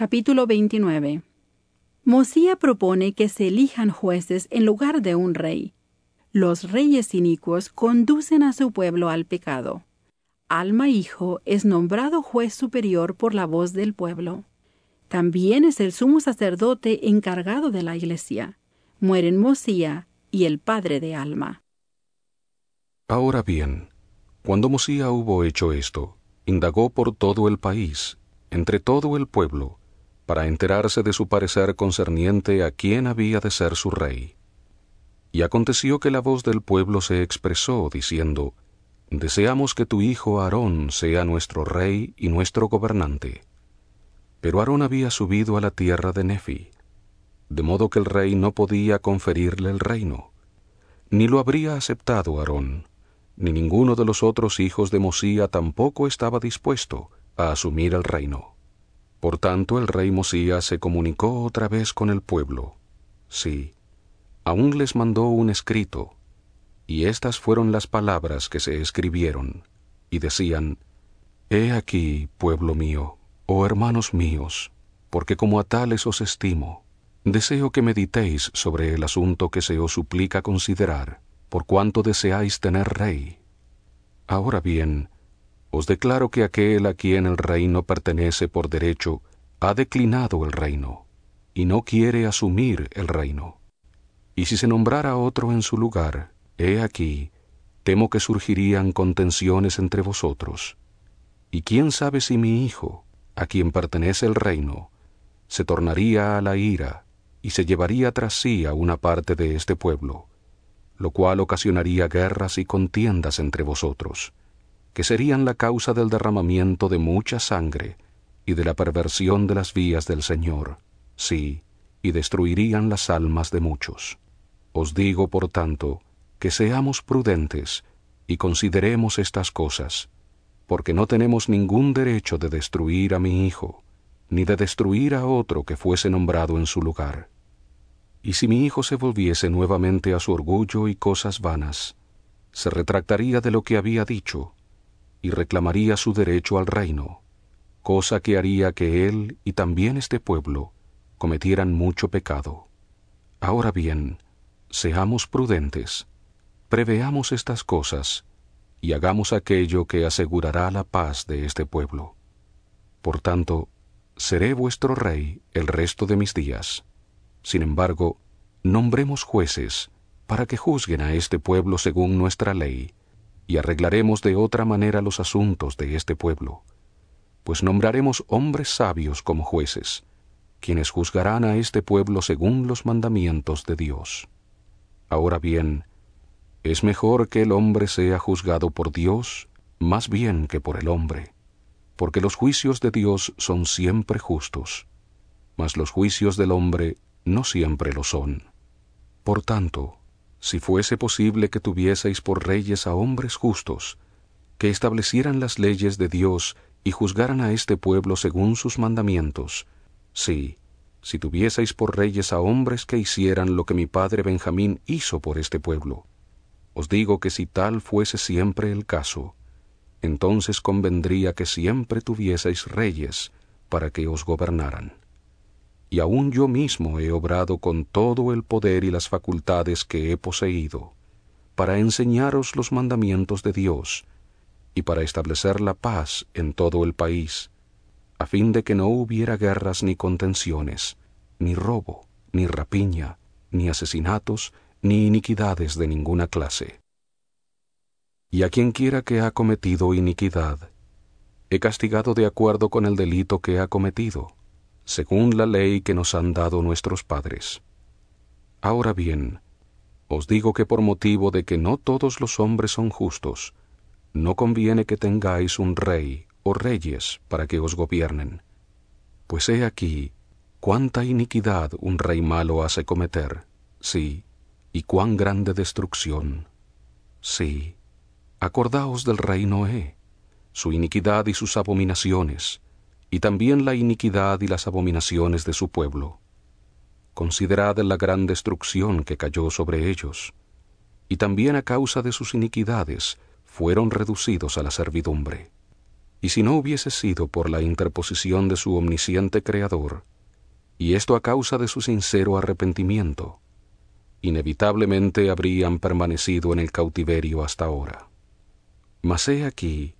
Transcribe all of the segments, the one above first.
Capítulo 29 Mosía propone que se elijan jueces en lugar de un rey. Los reyes inicuos conducen a su pueblo al pecado. Alma Hijo es nombrado juez superior por la voz del pueblo. También es el sumo sacerdote encargado de la iglesia. Mueren Mosía y el padre de Alma. Ahora bien, cuando Mosía hubo hecho esto, indagó por todo el país, entre todo el pueblo, para enterarse de su parecer concerniente a quién había de ser su rey. Y aconteció que la voz del pueblo se expresó, diciendo, Deseamos que tu hijo Aarón sea nuestro rey y nuestro gobernante. Pero Aarón había subido a la tierra de Nefi, de modo que el rey no podía conferirle el reino, ni lo habría aceptado Aarón, ni ninguno de los otros hijos de Mosía tampoco estaba dispuesto a asumir el reino. Por tanto, el rey Mosía se comunicó otra vez con el pueblo. Sí, aún les mandó un escrito, y estas fueron las palabras que se escribieron, y decían, He aquí, pueblo mío, oh hermanos míos, porque como a tales os estimo, deseo que meditéis sobre el asunto que se os suplica considerar, por cuanto deseáis tener rey. Ahora bien, os declaro que aquel a quien el reino pertenece por derecho ha declinado el reino, y no quiere asumir el reino. Y si se nombrara otro en su lugar, he aquí, temo que surgirían contenciones entre vosotros. Y quién sabe si mi hijo, a quien pertenece el reino, se tornaría a la ira y se llevaría tras sí a una parte de este pueblo, lo cual ocasionaría guerras y contiendas entre vosotros que serían la causa del derramamiento de mucha sangre y de la perversión de las vías del Señor, sí, y destruirían las almas de muchos. Os digo, por tanto, que seamos prudentes y consideremos estas cosas, porque no tenemos ningún derecho de destruir a mi hijo, ni de destruir a otro que fuese nombrado en su lugar. Y si mi hijo se volviese nuevamente a su orgullo y cosas vanas, se retractaría de lo que había dicho, y reclamaría su derecho al reino, cosa que haría que él y también este pueblo cometieran mucho pecado. Ahora bien, seamos prudentes, preveamos estas cosas, y hagamos aquello que asegurará la paz de este pueblo. Por tanto, seré vuestro rey el resto de mis días. Sin embargo, nombremos jueces para que juzguen a este pueblo según nuestra ley, y arreglaremos de otra manera los asuntos de este pueblo, pues nombraremos hombres sabios como jueces, quienes juzgarán a este pueblo según los mandamientos de Dios. Ahora bien, es mejor que el hombre sea juzgado por Dios más bien que por el hombre, porque los juicios de Dios son siempre justos, mas los juicios del hombre no siempre lo son. Por tanto, si fuese posible que tuvieseis por reyes a hombres justos, que establecieran las leyes de Dios y juzgaran a este pueblo según sus mandamientos, sí, si tuvieseis por reyes a hombres que hicieran lo que mi padre Benjamín hizo por este pueblo. Os digo que si tal fuese siempre el caso, entonces convendría que siempre tuvieseis reyes para que os gobernaran y aun yo mismo he obrado con todo el poder y las facultades que he poseído, para enseñaros los mandamientos de Dios, y para establecer la paz en todo el país, a fin de que no hubiera guerras ni contenciones, ni robo, ni rapiña, ni asesinatos, ni iniquidades de ninguna clase. Y a quien quiera que ha cometido iniquidad, he castigado de acuerdo con el delito que ha cometido, según la ley que nos han dado nuestros padres. Ahora bien, os digo que por motivo de que no todos los hombres son justos, no conviene que tengáis un rey o reyes para que os gobiernen. Pues he aquí cuánta iniquidad un rey malo hace cometer, sí, y cuán grande destrucción. Sí, acordaos del rey Noé, su iniquidad y sus abominaciones, y también la iniquidad y las abominaciones de su pueblo. Considerad la gran destrucción que cayó sobre ellos, y también a causa de sus iniquidades fueron reducidos a la servidumbre. Y si no hubiese sido por la interposición de su omnisciente Creador, y esto a causa de su sincero arrepentimiento, inevitablemente habrían permanecido en el cautiverio hasta ahora. Mas he aquí,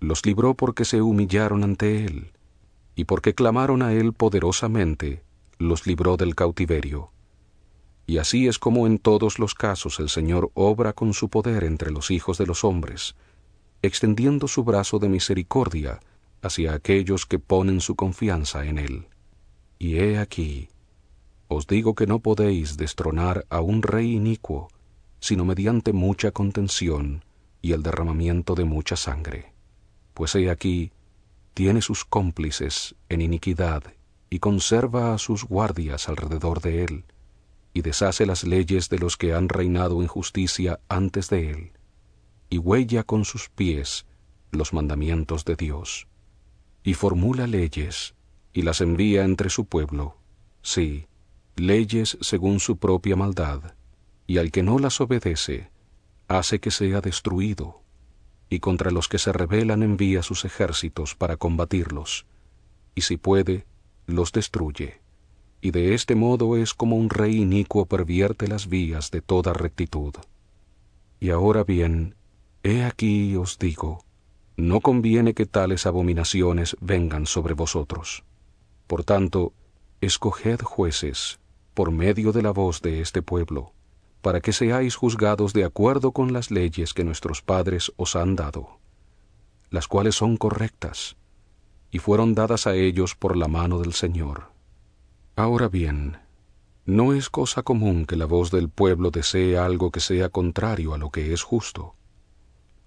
los libró porque se humillaron ante él, y porque clamaron a él poderosamente, los libró del cautiverio. Y así es como en todos los casos el Señor obra con su poder entre los hijos de los hombres, extendiendo su brazo de misericordia hacia aquellos que ponen su confianza en Él. Y he aquí, os digo que no podéis destronar a un rey inicuo, sino mediante mucha contención y el derramamiento de mucha sangre. Pues he aquí, tiene sus cómplices en iniquidad y conserva a sus guardias alrededor de él, y deshace las leyes de los que han reinado en justicia antes de él y huella con sus pies los mandamientos de Dios, y formula leyes y las envía entre su pueblo, sí, leyes según su propia maldad, y al que no las obedece, hace que sea destruido, y contra los que se rebelan envía sus ejércitos para combatirlos, y si puede, los destruye. Y de este modo es como un rey inicuo pervierte las vías de toda rectitud. Y ahora bien, He aquí os digo, no conviene que tales abominaciones vengan sobre vosotros. Por tanto, escoged jueces por medio de la voz de este pueblo, para que seáis juzgados de acuerdo con las leyes que nuestros padres os han dado, las cuales son correctas, y fueron dadas a ellos por la mano del Señor. Ahora bien, no es cosa común que la voz del pueblo desee algo que sea contrario a lo que es justo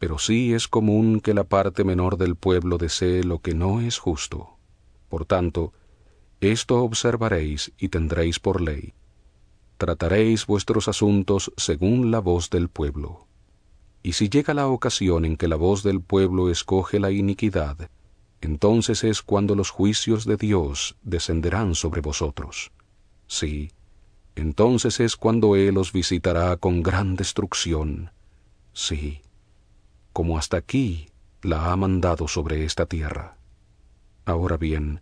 pero sí es común que la parte menor del pueblo desee lo que no es justo. Por tanto, esto observaréis y tendréis por ley. Trataréis vuestros asuntos según la voz del pueblo. Y si llega la ocasión en que la voz del pueblo escoge la iniquidad, entonces es cuando los juicios de Dios descenderán sobre vosotros. Sí, entonces es cuando Él os visitará con gran destrucción. Sí, como hasta aquí la ha mandado sobre esta tierra. Ahora bien,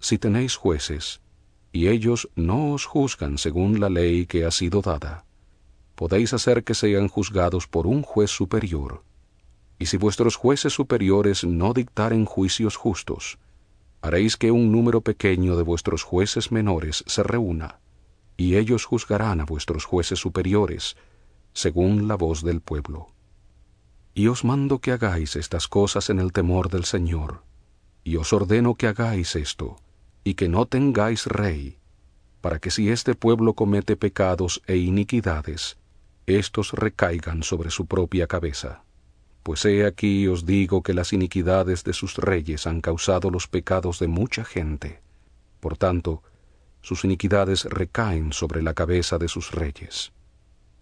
si tenéis jueces, y ellos no os juzgan según la ley que ha sido dada, podéis hacer que sean juzgados por un juez superior. Y si vuestros jueces superiores no dictaren juicios justos, haréis que un número pequeño de vuestros jueces menores se reúna, y ellos juzgarán a vuestros jueces superiores, según la voz del pueblo. Y os mando que hagáis estas cosas en el temor del Señor, y os ordeno que hagáis esto, y que no tengáis rey, para que si este pueblo comete pecados e iniquidades, éstos recaigan sobre su propia cabeza. Pues he aquí os digo que las iniquidades de sus reyes han causado los pecados de mucha gente. Por tanto, sus iniquidades recaen sobre la cabeza de sus reyes.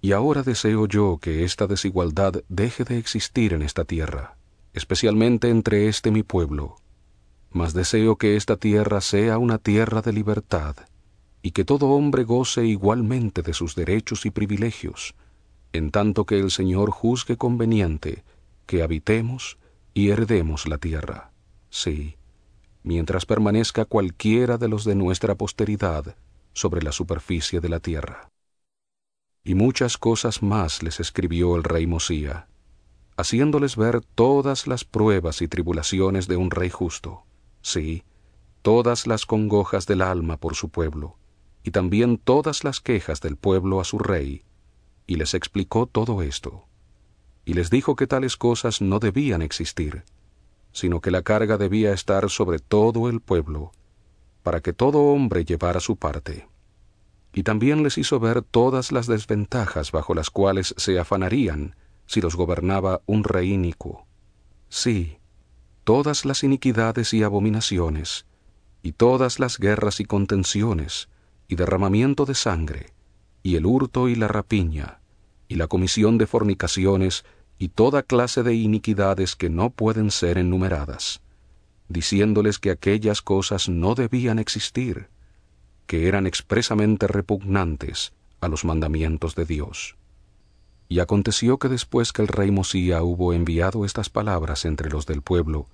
Y ahora deseo yo que esta desigualdad deje de existir en esta tierra, especialmente entre este mi pueblo, mas deseo que esta tierra sea una tierra de libertad, y que todo hombre goce igualmente de sus derechos y privilegios, en tanto que el Señor juzgue conveniente que habitemos y heredemos la tierra. Sí, mientras permanezca cualquiera de los de nuestra posteridad sobre la superficie de la tierra y muchas cosas más les escribió el rey Mosía, haciéndoles ver todas las pruebas y tribulaciones de un rey justo, sí, todas las congojas del alma por su pueblo, y también todas las quejas del pueblo a su rey, y les explicó todo esto, y les dijo que tales cosas no debían existir, sino que la carga debía estar sobre todo el pueblo, para que todo hombre llevara su parte. Y también les hizo ver todas las desventajas bajo las cuales se afanarían si los gobernaba un rey inicuo. Sí, todas las iniquidades y abominaciones, y todas las guerras y contenciones, y derramamiento de sangre, y el hurto y la rapiña, y la comisión de fornicaciones, y toda clase de iniquidades que no pueden ser enumeradas, diciéndoles que aquellas cosas no debían existir, que eran expresamente repugnantes a los mandamientos de Dios. Y aconteció que después que el rey Mosía hubo enviado estas palabras entre los del pueblo,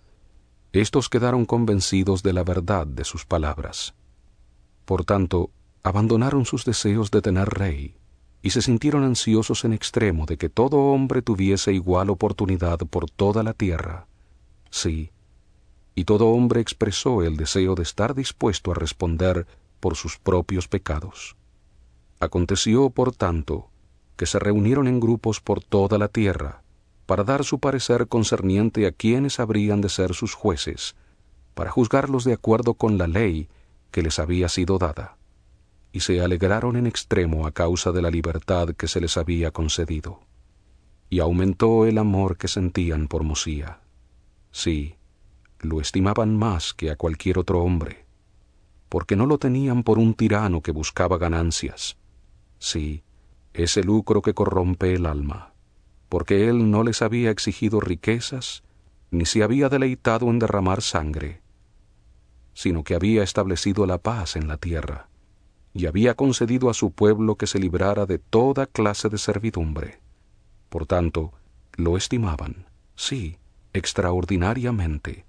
Estos quedaron convencidos de la verdad de sus palabras. Por tanto, abandonaron sus deseos de tener rey y se sintieron ansiosos en extremo de que todo hombre tuviese igual oportunidad por toda la tierra. Sí, y todo hombre expresó el deseo de estar dispuesto a responder por sus propios pecados. Aconteció, por tanto, que se reunieron en grupos por toda la tierra, para dar su parecer concerniente a quienes habrían de ser sus jueces, para juzgarlos de acuerdo con la ley que les había sido dada, y se alegraron en extremo a causa de la libertad que se les había concedido. Y aumentó el amor que sentían por Mosía. Sí, lo estimaban más que a cualquier otro hombre, porque no lo tenían por un tirano que buscaba ganancias. Sí, ese lucro que corrompe el alma porque él no les había exigido riquezas, ni se había deleitado en derramar sangre, sino que había establecido la paz en la tierra, y había concedido a su pueblo que se librara de toda clase de servidumbre. Por tanto, lo estimaban, sí, extraordinariamente,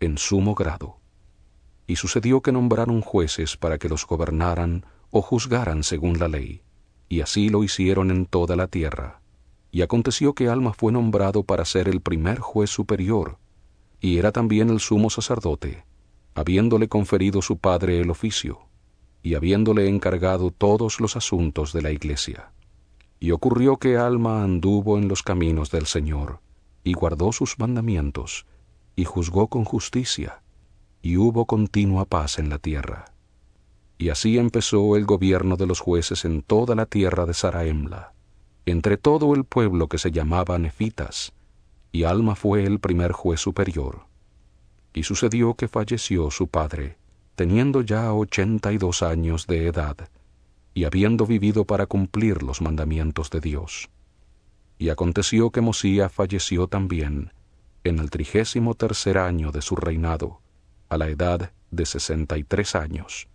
en sumo grado. Y sucedió que nombraron jueces para que los gobernaran o juzgaran según la ley, y así lo hicieron en toda la tierra. Y aconteció que Alma fue nombrado para ser el primer juez superior, y era también el sumo sacerdote, habiéndole conferido su padre el oficio, y habiéndole encargado todos los asuntos de la iglesia. Y ocurrió que Alma anduvo en los caminos del Señor, y guardó sus mandamientos, y juzgó con justicia, y hubo continua paz en la tierra. Y así empezó el gobierno de los jueces en toda la tierra de Saraemla entre todo el pueblo que se llamaba Nefitas, y Alma fue el primer juez superior. Y sucedió que falleció su padre, teniendo ya ochenta y dos años de edad, y habiendo vivido para cumplir los mandamientos de Dios. Y aconteció que Mosía falleció también, en el trigésimo tercer año de su reinado, a la edad de sesenta y tres años,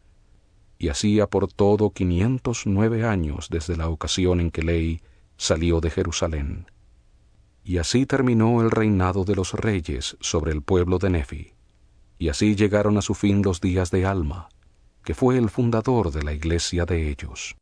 y hacía por todo quinientos nueve años desde la ocasión en que Ley salió de Jerusalén. Y así terminó el reinado de los reyes sobre el pueblo de Nefi. Y así llegaron a su fin los días de Alma, que fue el fundador de la iglesia de ellos.